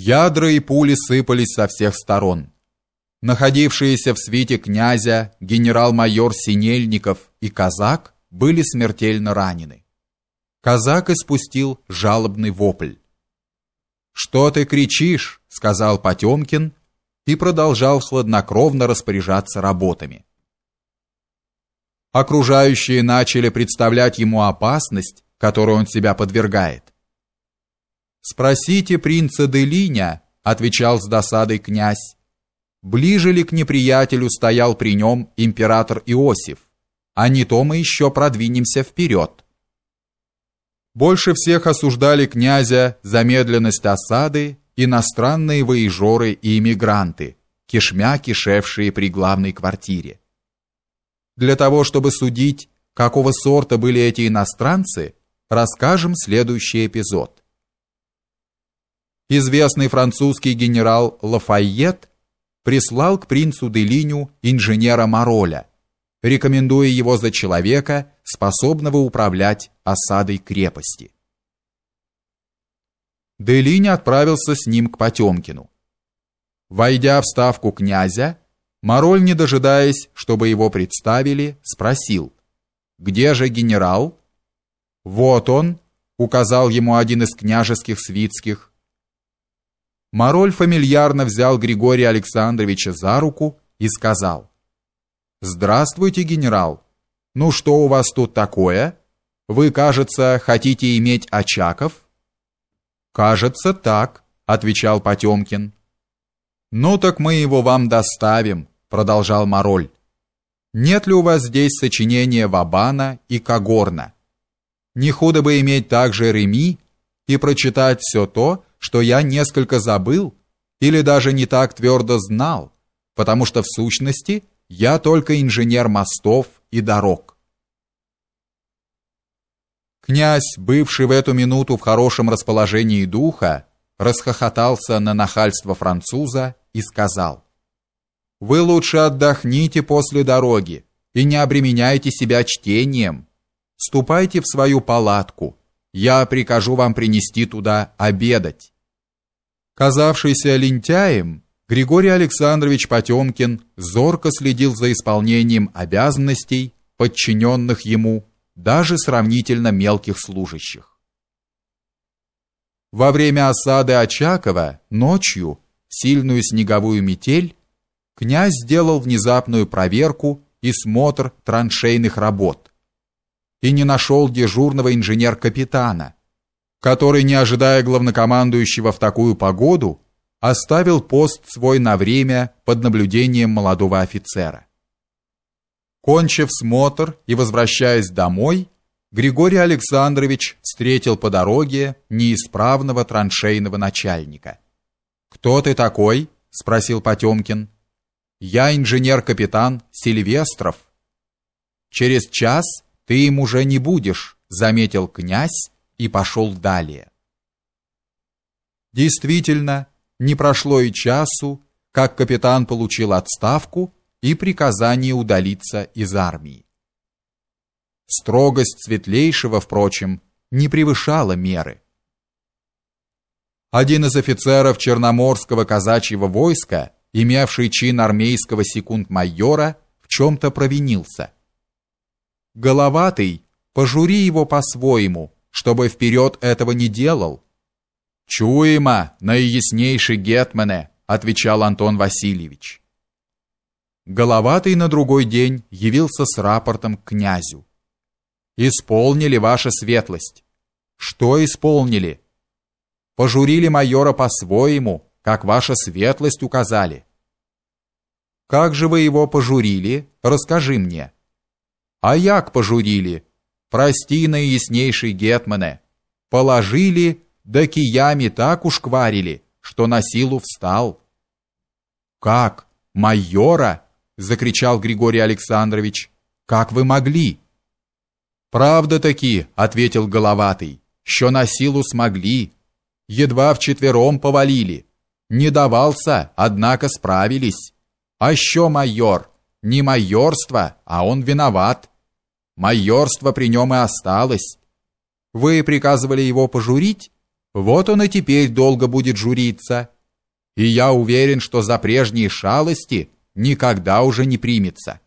Ядра и пули сыпались со всех сторон. Находившиеся в свите князя генерал-майор Синельников и казак были смертельно ранены. Казак испустил жалобный вопль. «Что ты кричишь?» — сказал Потемкин и продолжал хладнокровно распоряжаться работами. Окружающие начали представлять ему опасность, которой он себя подвергает. «Спросите принца Делиня», — отвечал с досадой князь, «ближе ли к неприятелю стоял при нем император Иосиф, а не то мы еще продвинемся вперед». Больше всех осуждали князя за медленность осады иностранные воежоры и иммигранты, кишмя кишевшие при главной квартире. Для того, чтобы судить, какого сорта были эти иностранцы, расскажем следующий эпизод. Известный французский генерал Лафайет прислал к принцу Делиню инженера Мароля, рекомендуя его за человека, способного управлять осадой крепости. Делинь отправился с ним к Потемкину. Войдя в ставку князя, Мароль, не дожидаясь, чтобы его представили, спросил, «Где же генерал?» «Вот он», — указал ему один из княжеских свитских. Мароль фамильярно взял Григория Александровича за руку и сказал, «Здравствуйте, генерал. Ну что у вас тут такое? Вы, кажется, хотите иметь Очаков?» «Кажется, так», — отвечал Потемкин. «Ну так мы его вам доставим», — продолжал Мароль. «Нет ли у вас здесь сочинения Вабана и Кагорна? Не худо бы иметь также Реми и прочитать все то, что я несколько забыл или даже не так твердо знал, потому что в сущности я только инженер мостов и дорог». Князь, бывший в эту минуту в хорошем расположении духа, расхохотался на нахальство француза и сказал, «Вы лучше отдохните после дороги и не обременяйте себя чтением. Ступайте в свою палатку, я прикажу вам принести туда обедать». Казавшийся лентяем, Григорий Александрович Потемкин зорко следил за исполнением обязанностей, подчиненных ему, даже сравнительно мелких служащих. Во время осады Очакова ночью, в сильную снеговую метель, князь сделал внезапную проверку и смотр траншейных работ и не нашел дежурного инженер-капитана, который, не ожидая главнокомандующего в такую погоду, оставил пост свой на время под наблюдением молодого офицера. Кончив смотр и возвращаясь домой, Григорий Александрович встретил по дороге неисправного траншейного начальника. «Кто ты такой?» — спросил Потемкин. «Я инженер-капитан Сильвестров». «Через час ты им уже не будешь», — заметил князь и пошел далее. Действительно, не прошло и часу, как капитан получил отставку и приказание удалиться из армии. Строгость светлейшего, впрочем, не превышала меры. Один из офицеров Черноморского казачьего войска, имевший чин армейского секунд-майора, в чем-то провинился. Головатый, пожури его по-своему, чтобы вперед этого не делал. «Чуемо, наияснейший гетмане», — отвечал Антон Васильевич. Головатый на другой день явился с рапортом к князю. Исполнили ваша светлость. Что исполнили? Пожурили майора по-своему, как ваша светлость указали. Как же вы его пожурили? Расскажи мне. А як пожурили? Прости, наияснейший гетмане. Положили, да киями так ушкварили, что на силу встал. Как? Майора? закричал Григорий Александрович. Как вы могли? «Правда-таки», — ответил Головатый, — «що на силу смогли. Едва вчетвером повалили. Не давался, однако справились. А що майор? Не майорство, а он виноват. Майорство при нем и осталось. Вы приказывали его пожурить? Вот он и теперь долго будет журиться. И я уверен, что за прежние шалости никогда уже не примется.